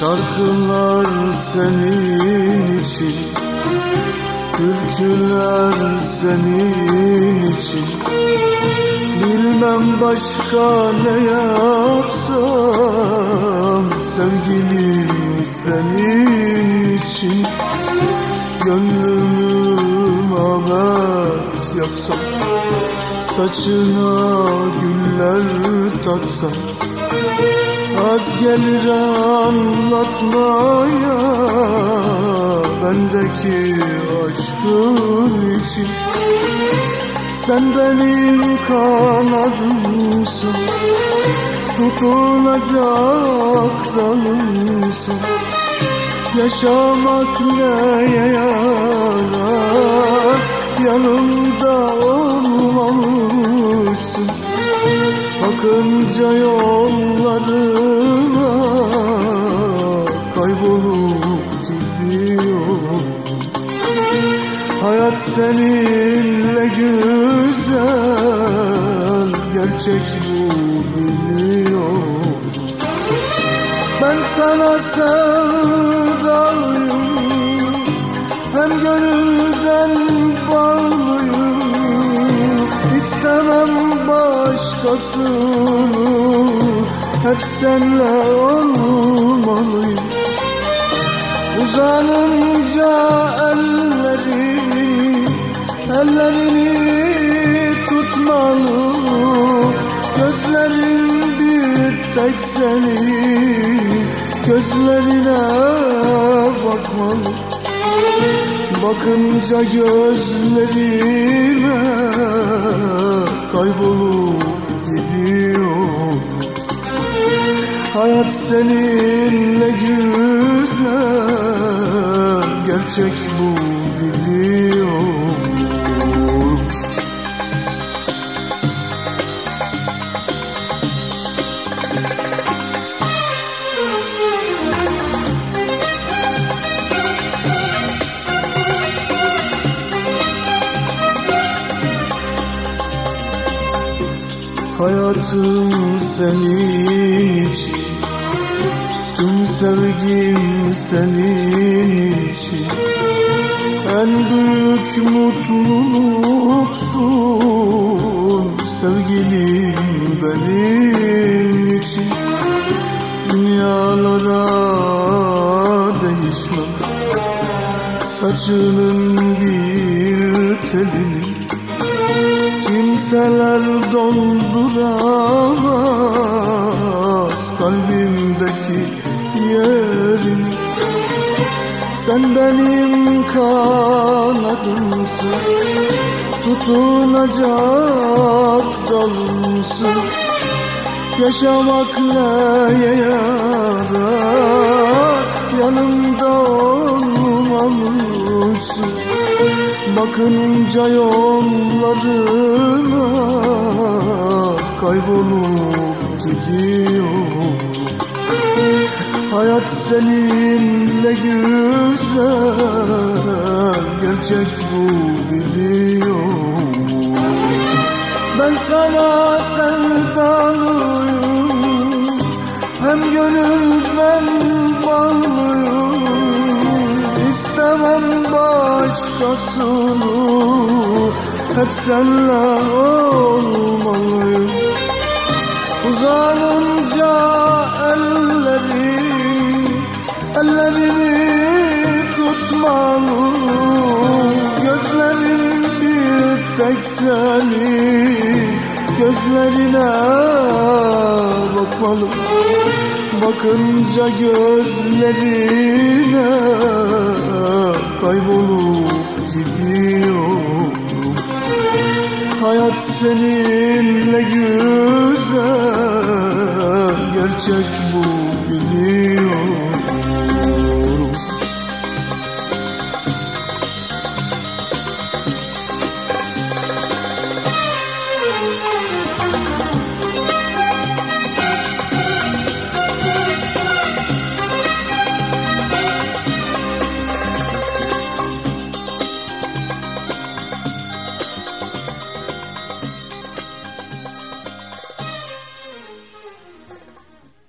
Şarkılar senin için Türküler senin için. Bilmem başka ne yapsam Sevgilim senin için. Gönlümü mabet yapsam Saçına güller taksam Az gelir anlatmaya Bendeki aşkın için. Sen benim kanadımsın Tutulacak dalımsın. Yaşamak neye yarar? Yanımda olmamışsın. Bakınca yollarına Hayat seninle güzel Gerçek bu biliyor Ben sana sevdalıyım Hem gönülden bağlıyım. İstemem başkasını Hep senle olmalıyım. Uzanınca ellerin Ellerini tutmalı Gözlerin bir tek senin. Gözlerine bakmalı Bakınca gözlerime kaybolup gidiyor. Hayat seninle güzel Gerçek bu Hayatım senin için. Tüm sevgim senin için. En büyük mutluluksun. Sevgilim benim için. Dünyalara değişmem. Saçının bir telini Kimseler dolduramaz kalbimdeki yerini. Sen benim kanadımsın Tutunacak dalımsın. Yaşamak neye yarar? Yanımda olmamışsın Bakınca yollarına kaybolup gidiyor. Hayat seninle güzel Gerçek bu biliyor. Ben sana sevdalıyım Hem gönülden İstemem başkasını. Hep senle olmalıyım. Uzanınca ellerim Ellerimi tutmalı Gözlerim bir tek senin. Gözlerine bakmalı bakınca gözlerine kaybolup gidiyorum. Hayat seninle güzel gerçek